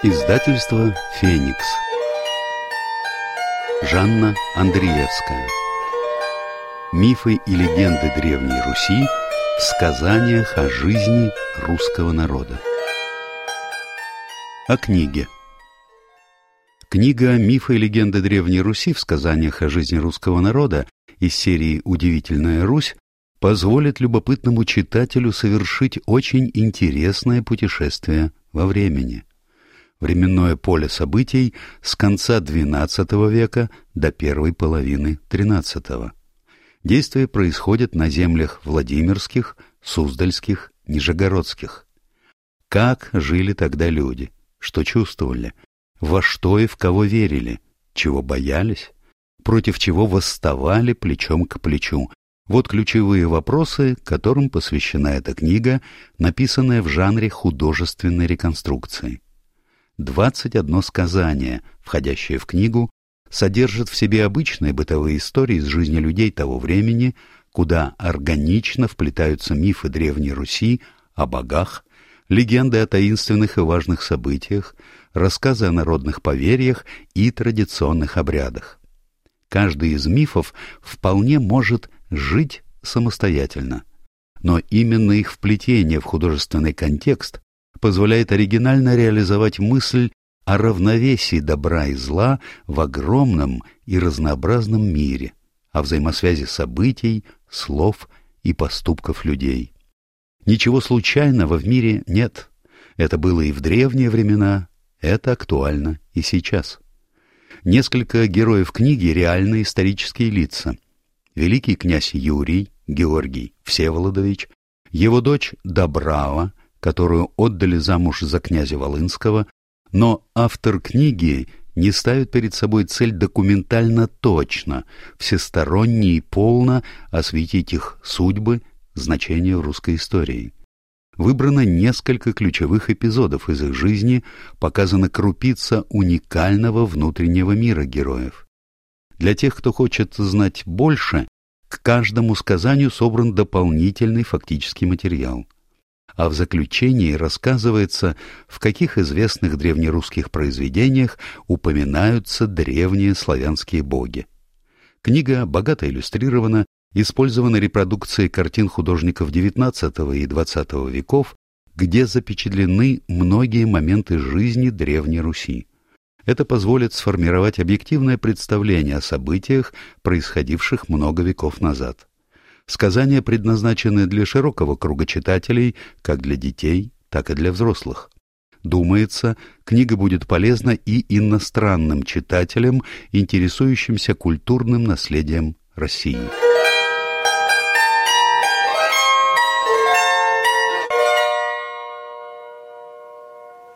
Издательство «Феникс». Жанна Андреевская. Мифы и легенды Древней Руси в сказаниях о жизни русского народа. О книге. Книга «Мифы и легенды Древней Руси в сказаниях о жизни русского народа» из серии «Удивительная Русь» позволит любопытному читателю совершить очень интересное путешествие во времени. Временное поле событий с конца XII века до первой половины XIII. Действие происходит на землях Владимирских, Суздальских, Нижегородских. Как жили тогда люди? Что чувствовали? Во что и в кого верили? Чего боялись? Против чего восставали плечом к плечу? Вот ключевые вопросы, которым посвящена эта книга, написанная в жанре художественной реконструкции. 21 сказание, входящее в книгу, содержит в себе обычные бытовые истории из жизни людей того времени, куда органично вплетаются мифы Древней Руси о богах, легенды о таинственных и важных событиях, рассказы о народных поверьях и традиционных обрядах. Каждый из мифов вполне может жить самостоятельно. Но именно их вплетение в художественный контекст позволяет оригинально реализовать мысль о равновесии добра и зла в огромном и разнообразном мире, о взаимосвязи событий, слов и поступков людей. Ничего случайного в мире нет. Это было и в древние времена, это актуально и сейчас. Несколько героев книги — реальные исторические лица — великий князь Юрий, Георгий Всеволодович, его дочь Добрава, которую отдали замуж за князя Волынского, но автор книги не ставит перед собой цель документально точно, всесторонне и полно осветить их судьбы, значение в русской истории. Выбрано несколько ключевых эпизодов из их жизни, показана крупица уникального внутреннего мира героев. Для тех, кто хочет знать больше, к каждому сказанию собран дополнительный фактический материал. А в заключении рассказывается, в каких известных древнерусских произведениях упоминаются древние славянские боги. Книга богато иллюстрирована, использованы репродукции картин художников XIX и XX веков, где запечатлены многие моменты жизни Древней Руси. Это позволит сформировать объективное представление о событиях, происходивших много веков назад. Сказания предназначены для широкого круга читателей, как для детей, так и для взрослых. Думается, книга будет полезна и иностранным читателям, интересующимся культурным наследием России.